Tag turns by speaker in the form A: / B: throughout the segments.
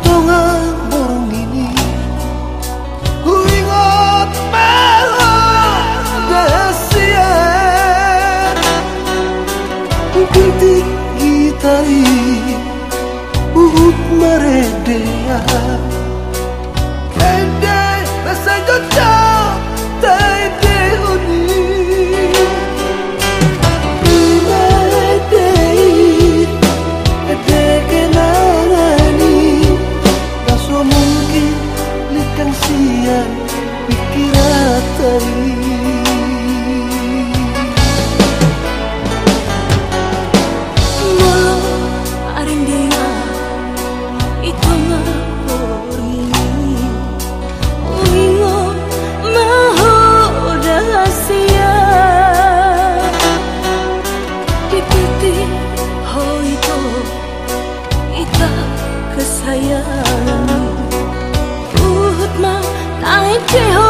A: Bitongan borong ini. Ku ingat merah dahsyat Bintik gitari Uhut meredea Kende Likang siang Pikiran tadi 最后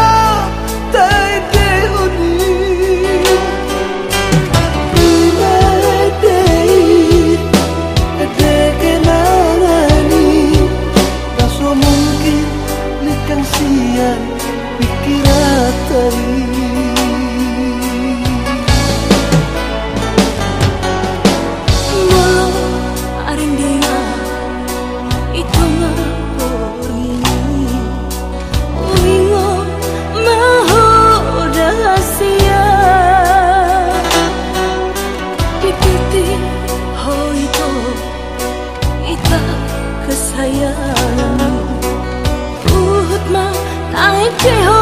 A: again 最后